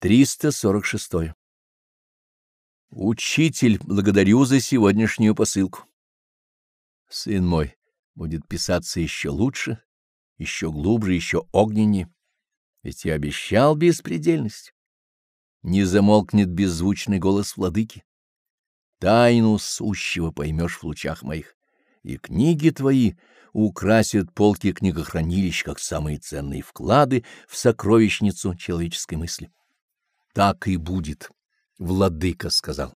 346. Учитель, благодарю за сегодняшнюю посылку. Сын мой, будет писаться еще лучше, еще глубже, еще огненнее, ведь я обещал беспредельность. Не замолкнет беззвучный голос владыки. Тайну сущего поймешь в лучах моих, и книги твои украсят полки книгохранилищ, как самые ценные вклады в сокровищницу человеческой мысли. Так и будет, владыка сказал.